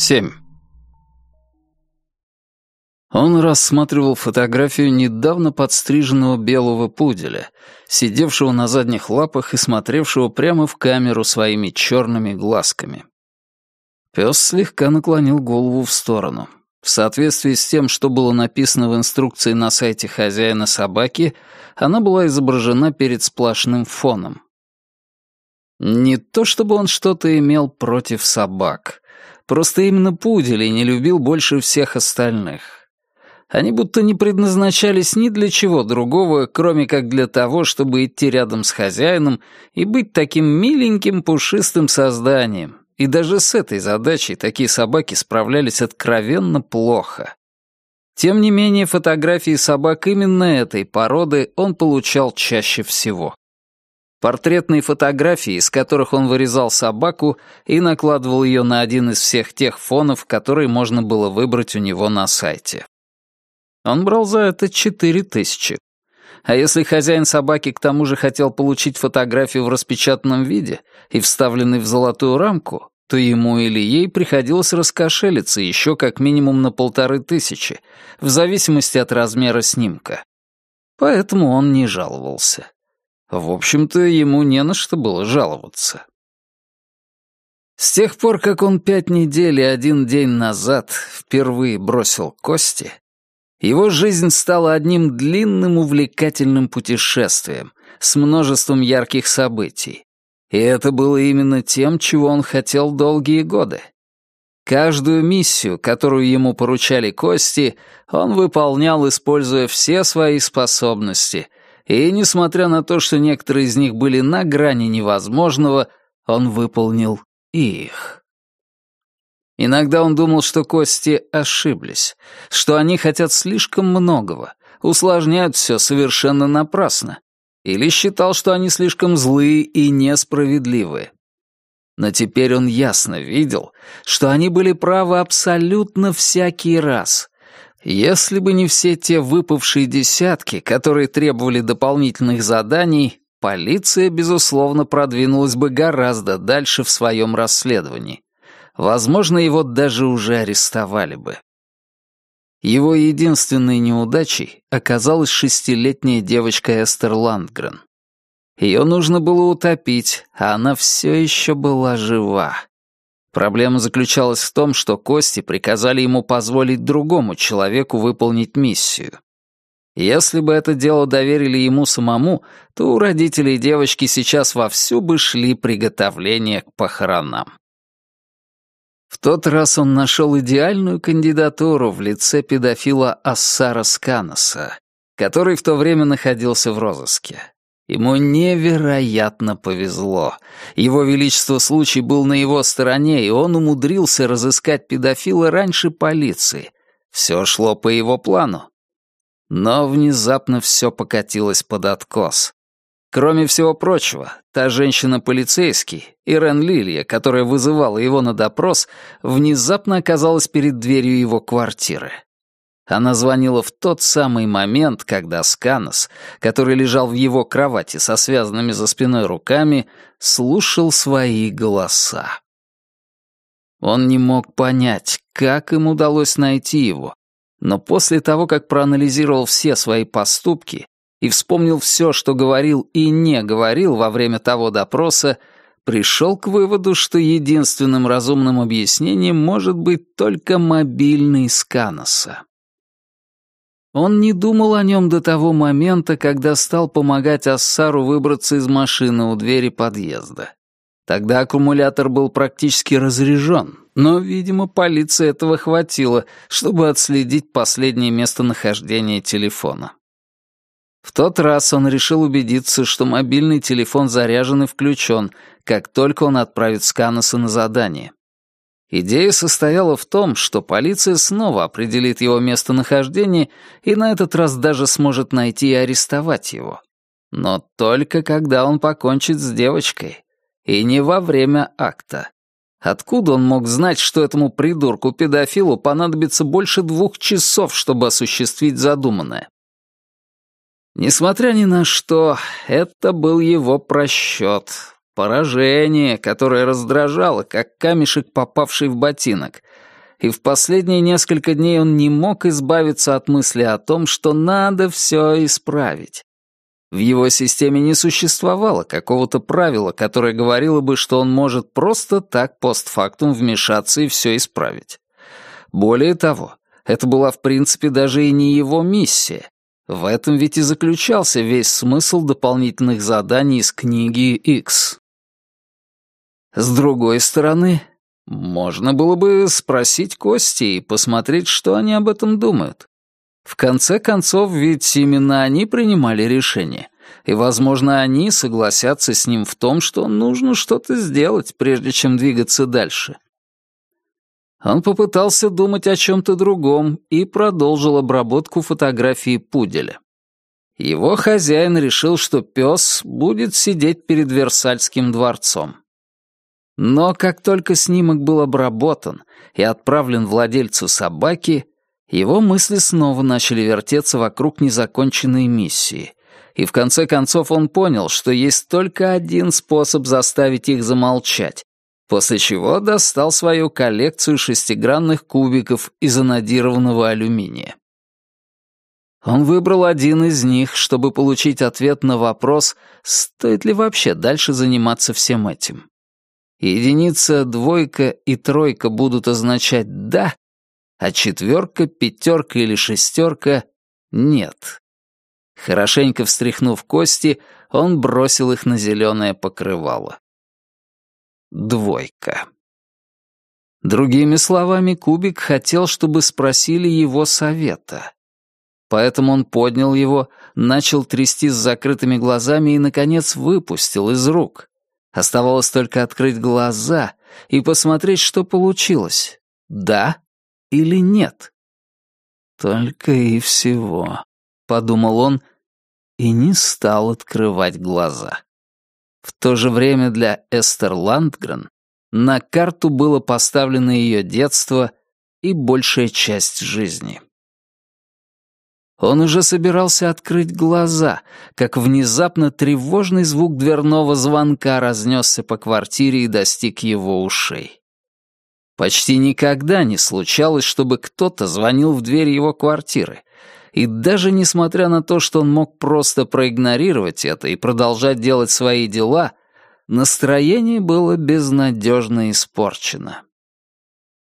7. Он рассматривал фотографию недавно подстриженного белого пуделя, сидевшего на задних лапах и смотревшего прямо в камеру своими черными глазками. Пес слегка наклонил голову в сторону. В соответствии с тем, что было написано в инструкции на сайте хозяина собаки, она была изображена перед сплошным фоном. Не то чтобы он что-то имел против собак. Просто именно пудели не любил больше всех остальных. Они будто не предназначались ни для чего другого, кроме как для того, чтобы идти рядом с хозяином и быть таким миленьким пушистым созданием. И даже с этой задачей такие собаки справлялись откровенно плохо. Тем не менее, фотографии собак именно этой породы он получал чаще всего. Портретные фотографии, из которых он вырезал собаку и накладывал ее на один из всех тех фонов, которые можно было выбрать у него на сайте. Он брал за это четыре тысячи. А если хозяин собаки к тому же хотел получить фотографию в распечатанном виде и вставленной в золотую рамку, то ему или ей приходилось раскошелиться еще как минимум на полторы тысячи, в зависимости от размера снимка. Поэтому он не жаловался. В общем-то, ему не на что было жаловаться. С тех пор, как он пять недель и один день назад впервые бросил кости, его жизнь стала одним длинным увлекательным путешествием с множеством ярких событий. И это было именно тем, чего он хотел долгие годы. Каждую миссию, которую ему поручали кости, он выполнял, используя все свои способности — и, несмотря на то, что некоторые из них были на грани невозможного, он выполнил их. Иногда он думал, что кости ошиблись, что они хотят слишком многого, усложняют все совершенно напрасно, или считал, что они слишком злые и несправедливые. Но теперь он ясно видел, что они были правы абсолютно всякий раз, если бы не все те выпавшие десятки, которые требовали дополнительных заданий, полиция, безусловно, продвинулась бы гораздо дальше в своем расследовании. Возможно, его даже уже арестовали бы. Его единственной неудачей оказалась шестилетняя девочка Эстер Ландгрен. Ее нужно было утопить, а она все еще была жива. Проблема заключалась в том, что Кости приказали ему позволить другому человеку выполнить миссию. Если бы это дело доверили ему самому, то у родителей девочки сейчас вовсю бы шли приготовления к похоронам. В тот раз он нашел идеальную кандидатуру в лице педофила Ассара Сканоса, который в то время находился в розыске. Ему невероятно повезло. Его Величество случай был на его стороне, и он умудрился разыскать педофила раньше полиции. Все шло по его плану. Но внезапно все покатилось под откос. Кроме всего прочего, та женщина-полицейский, Ирен Лилия, которая вызывала его на допрос, внезапно оказалась перед дверью его квартиры. Она звонила в тот самый момент, когда Сканос, который лежал в его кровати со связанными за спиной руками, слушал свои голоса. Он не мог понять, как им удалось найти его, но после того, как проанализировал все свои поступки и вспомнил все, что говорил и не говорил во время того допроса, пришел к выводу, что единственным разумным объяснением может быть только мобильный Сканоса. Он не думал о нем до того момента, когда стал помогать Ассару выбраться из машины у двери подъезда. Тогда аккумулятор был практически разряжен, но, видимо, полиции этого хватило, чтобы отследить последнее местонахождение телефона. В тот раз он решил убедиться, что мобильный телефон заряжен и включен, как только он отправит Сканоса на задание. Идея состояла в том, что полиция снова определит его местонахождение и на этот раз даже сможет найти и арестовать его. Но только когда он покончит с девочкой. И не во время акта. Откуда он мог знать, что этому придурку-педофилу понадобится больше двух часов, чтобы осуществить задуманное? Несмотря ни на что, это был его просчет, Поражение, которое раздражало, как камешек, попавший в ботинок. и в последние несколько дней он не мог избавиться от мысли о том, что надо все исправить. В его системе не существовало какого-то правила, которое говорило бы, что он может просто так постфактум вмешаться и все исправить. Более того, это была в принципе даже и не его миссия. В этом ведь и заключался весь смысл дополнительных заданий из книги X. С другой стороны, можно было бы спросить Кости и посмотреть, что они об этом думают. В конце концов, ведь именно они принимали решение, и, возможно, они согласятся с ним в том, что нужно что-то сделать, прежде чем двигаться дальше. Он попытался думать о чем-то другом и продолжил обработку фотографии пуделя. Его хозяин решил, что пес будет сидеть перед Версальским дворцом. Но как только снимок был обработан и отправлен владельцу собаки, его мысли снова начали вертеться вокруг незаконченной миссии, и в конце концов он понял, что есть только один способ заставить их замолчать, после чего достал свою коллекцию шестигранных кубиков из анодированного алюминия. Он выбрал один из них, чтобы получить ответ на вопрос, стоит ли вообще дальше заниматься всем этим. Единица, двойка и тройка будут означать «да», а четверка, пятерка или шестерка — «нет». Хорошенько встряхнув кости, он бросил их на зеленое покрывало. Двойка. Другими словами, Кубик хотел, чтобы спросили его совета. Поэтому он поднял его, начал трясти с закрытыми глазами и, наконец, выпустил из рук. Оставалось только открыть глаза и посмотреть, что получилось. Да или нет? Только и всего, — подумал он и не стал открывать глаза. В то же время для Эстер Ландгрен на карту было поставлено ее детство и большая часть жизни. Он уже собирался открыть глаза, как внезапно тревожный звук дверного звонка разнесся по квартире и достиг его ушей. Почти никогда не случалось, чтобы кто-то звонил в дверь его квартиры, и даже несмотря на то, что он мог просто проигнорировать это и продолжать делать свои дела, настроение было безнадежно испорчено.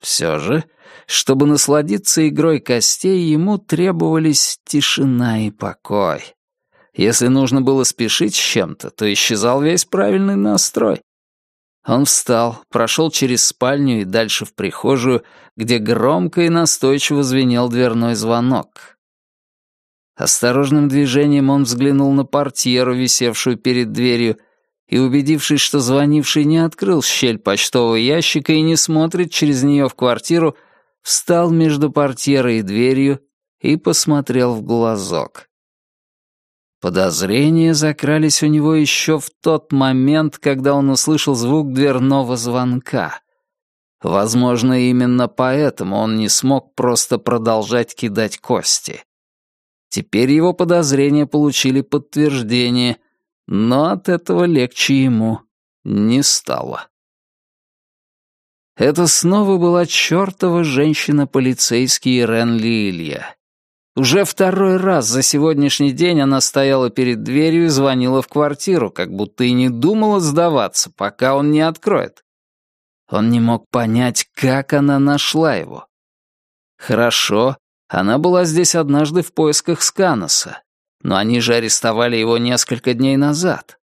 Все же, чтобы насладиться игрой костей, ему требовались тишина и покой. Если нужно было спешить с чем-то, то исчезал весь правильный настрой. Он встал, прошел через спальню и дальше в прихожую, где громко и настойчиво звенел дверной звонок. Осторожным движением он взглянул на портьеру, висевшую перед дверью, и, убедившись, что звонивший не открыл щель почтового ящика и не смотрит через нее в квартиру, встал между портьерой и дверью и посмотрел в глазок. Подозрения закрались у него еще в тот момент, когда он услышал звук дверного звонка. Возможно, именно поэтому он не смог просто продолжать кидать кости. Теперь его подозрения получили подтверждение, но от этого легче ему не стало. Это снова была чертова женщина-полицейский Рен Лилья. Уже второй раз за сегодняшний день она стояла перед дверью и звонила в квартиру, как будто и не думала сдаваться, пока он не откроет. Он не мог понять, как она нашла его. Хорошо, она была здесь однажды в поисках Сканоса, но они же арестовали его несколько дней назад.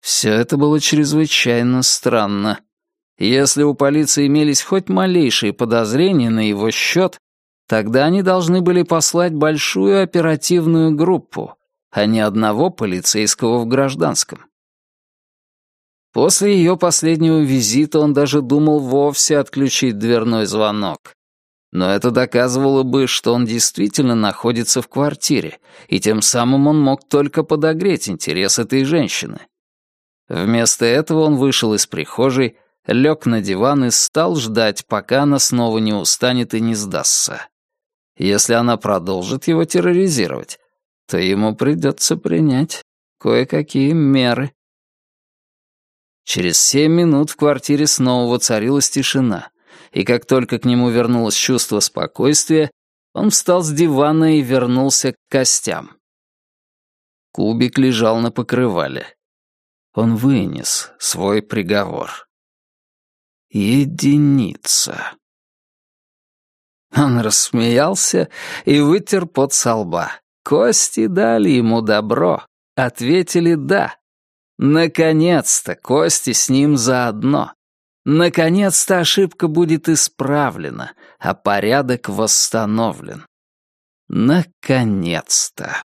Все это было чрезвычайно странно. Если у полиции имелись хоть малейшие подозрения на его счет, тогда они должны были послать большую оперативную группу, а не одного полицейского в гражданском. После ее последнего визита он даже думал вовсе отключить дверной звонок. Но это доказывало бы, что он действительно находится в квартире, и тем самым он мог только подогреть интерес этой женщины. Вместо этого он вышел из прихожей, лег на диван и стал ждать, пока она снова не устанет и не сдастся. Если она продолжит его терроризировать, то ему придется принять кое-какие меры. Через семь минут в квартире снова воцарилась тишина — и как только к нему вернулось чувство спокойствия, он встал с дивана и вернулся к костям. Кубик лежал на покрывале. Он вынес свой приговор. Единица. Он рассмеялся и вытер пот со лба. Кости дали ему добро, ответили «да». Наконец-то Кости с ним заодно. Наконец-то ошибка будет исправлена, а порядок восстановлен. Наконец-то.